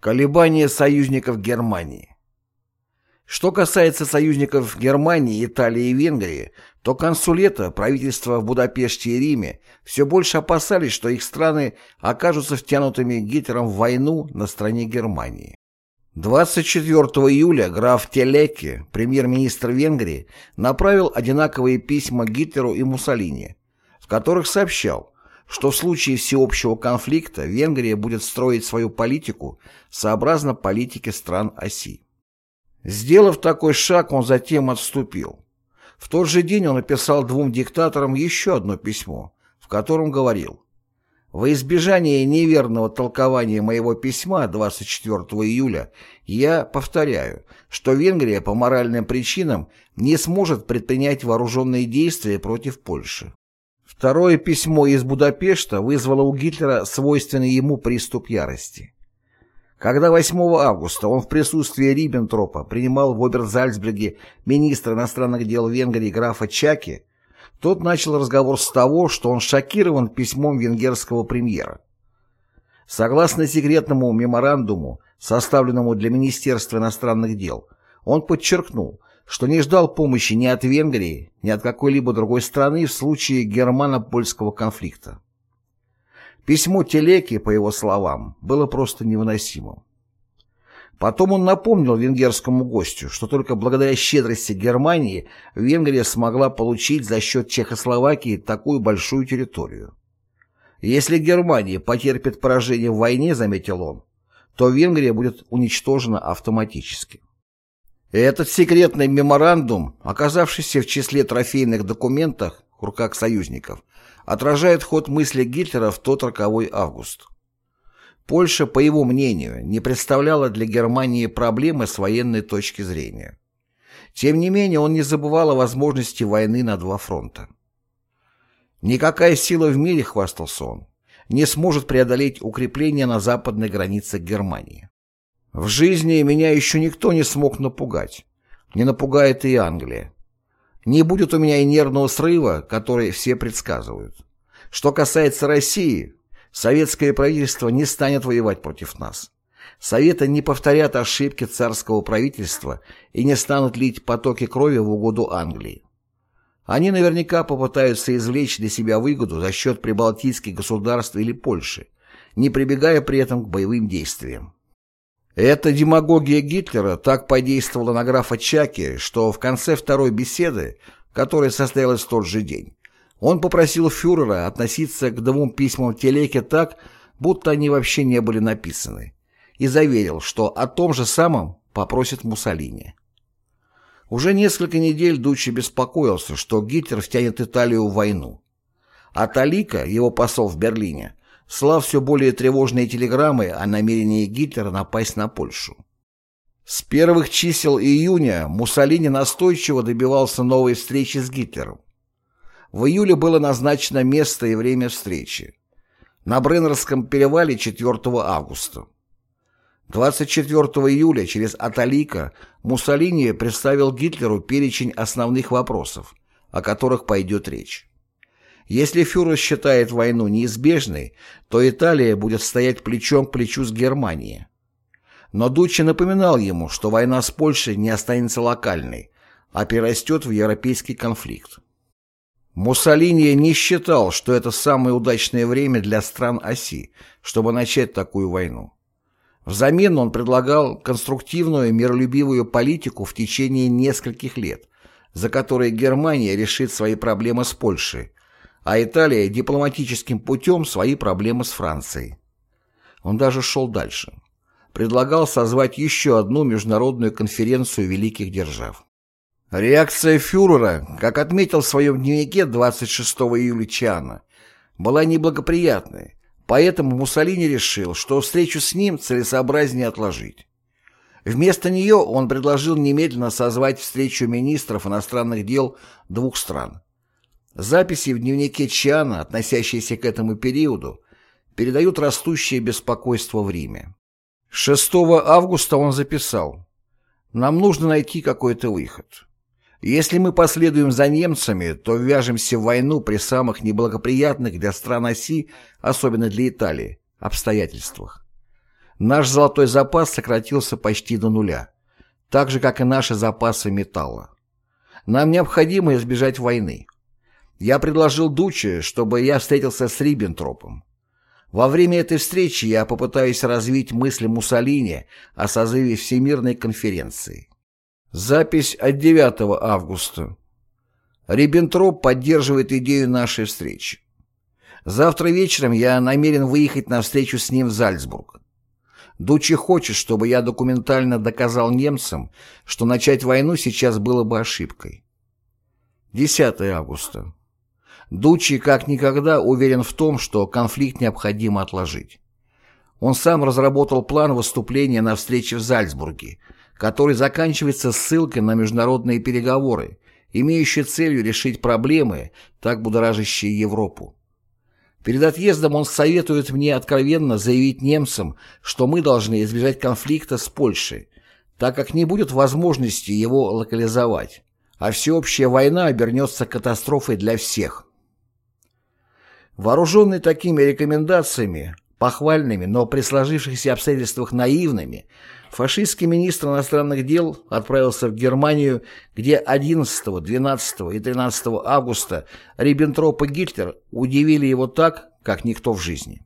Колебания союзников Германии Что касается союзников Германии, Италии и Венгрии, то консулета, правительства в Будапеште и Риме все больше опасались, что их страны окажутся втянутыми Гитлером в войну на стороне Германии. 24 июля граф Телеки, премьер-министр Венгрии, направил одинаковые письма Гитлеру и Муссолини, в которых сообщал, что в случае всеобщего конфликта Венгрия будет строить свою политику сообразно политике стран оси. Сделав такой шаг, он затем отступил. В тот же день он написал двум диктаторам еще одно письмо, в котором говорил «Во избежание неверного толкования моего письма 24 июля я повторяю, что Венгрия по моральным причинам не сможет предпринять вооруженные действия против Польши. Второе письмо из Будапешта вызвало у Гитлера свойственный ему приступ ярости. Когда 8 августа он в присутствии Риббентропа принимал в Оберзальцберге министра иностранных дел Венгрии графа Чаки, тот начал разговор с того, что он шокирован письмом венгерского премьера. Согласно секретному меморандуму, составленному для Министерства иностранных дел, он подчеркнул, что не ждал помощи ни от Венгрии, ни от какой-либо другой страны в случае германо-польского конфликта. Письмо Телеки, по его словам, было просто невыносимым. Потом он напомнил венгерскому гостю, что только благодаря щедрости Германии Венгрия смогла получить за счет Чехословакии такую большую территорию. Если Германия потерпит поражение в войне, заметил он, то Венгрия будет уничтожена автоматически. Этот секретный меморандум, оказавшийся в числе трофейных документов в руках союзников, отражает ход мысли Гитлера в тот роковой август. Польша, по его мнению, не представляла для Германии проблемы с военной точки зрения. Тем не менее, он не забывал о возможности войны на два фронта. Никакая сила в мире, хвастался он, не сможет преодолеть укрепления на западной границе Германии. В жизни меня еще никто не смог напугать. Не напугает и Англия. Не будет у меня и нервного срыва, который все предсказывают. Что касается России, советское правительство не станет воевать против нас. Советы не повторят ошибки царского правительства и не станут лить потоки крови в угоду Англии. Они наверняка попытаются извлечь для себя выгоду за счет прибалтийских государств или Польши, не прибегая при этом к боевым действиям. Эта демагогия Гитлера так подействовала на графа Чаки, что в конце второй беседы, которая состоялась в тот же день, он попросил фюрера относиться к двум письмам Телеке так, будто они вообще не были написаны, и заверил, что о том же самом попросит Муссолини. Уже несколько недель Дуччи беспокоился, что Гитлер втянет Италию в войну. А Талика, его посол в Берлине, слав все более тревожные телеграммы о намерении Гитлера напасть на Польшу. С первых чисел июня Муссолини настойчиво добивался новой встречи с Гитлером. В июле было назначено место и время встречи. На Бреннерском перевале 4 августа. 24 июля через Аталика Муссолини представил Гитлеру перечень основных вопросов, о которых пойдет речь. Если фюрер считает войну неизбежной, то Италия будет стоять плечом к плечу с Германией. Но Дуччи напоминал ему, что война с Польшей не останется локальной, а перерастет в европейский конфликт. Муссолини не считал, что это самое удачное время для стран оси, чтобы начать такую войну. Взамен он предлагал конструктивную миролюбивую политику в течение нескольких лет, за которые Германия решит свои проблемы с Польшей, а Италия дипломатическим путем свои проблемы с Францией. Он даже шел дальше. Предлагал созвать еще одну международную конференцию великих держав. Реакция фюрера, как отметил в своем дневнике 26 июля Чана, была неблагоприятной, поэтому Муссолини решил, что встречу с ним целесообразнее отложить. Вместо нее он предложил немедленно созвать встречу министров иностранных дел двух стран Записи в дневнике Чиана, относящиеся к этому периоду, передают растущее беспокойство в Риме. 6 августа он записал «Нам нужно найти какой-то выход. Если мы последуем за немцами, то ввяжемся в войну при самых неблагоприятных для стран оси, особенно для Италии, обстоятельствах. Наш золотой запас сократился почти до нуля, так же, как и наши запасы металла. Нам необходимо избежать войны. Я предложил Дуче, чтобы я встретился с Риббентропом. Во время этой встречи я попытаюсь развить мысли Муссолини о созыве Всемирной конференции. Запись от 9 августа. Риббентроп поддерживает идею нашей встречи. Завтра вечером я намерен выехать на встречу с ним в Зальцбург. Дучи хочет, чтобы я документально доказал немцам, что начать войну сейчас было бы ошибкой. 10 августа. Дучи как никогда уверен в том, что конфликт необходимо отложить. Он сам разработал план выступления на встрече в Зальцбурге, который заканчивается ссылкой на международные переговоры, имеющие целью решить проблемы, так будоражащие Европу. Перед отъездом он советует мне откровенно заявить немцам, что мы должны избежать конфликта с Польшей, так как не будет возможности его локализовать, а всеобщая война обернется катастрофой для всех. Вооруженный такими рекомендациями, похвальными, но при сложившихся обстоятельствах наивными, фашистский министр иностранных дел отправился в Германию, где 11, 12 и 13 августа Риббентроп и Гитлер удивили его так, как никто в жизни.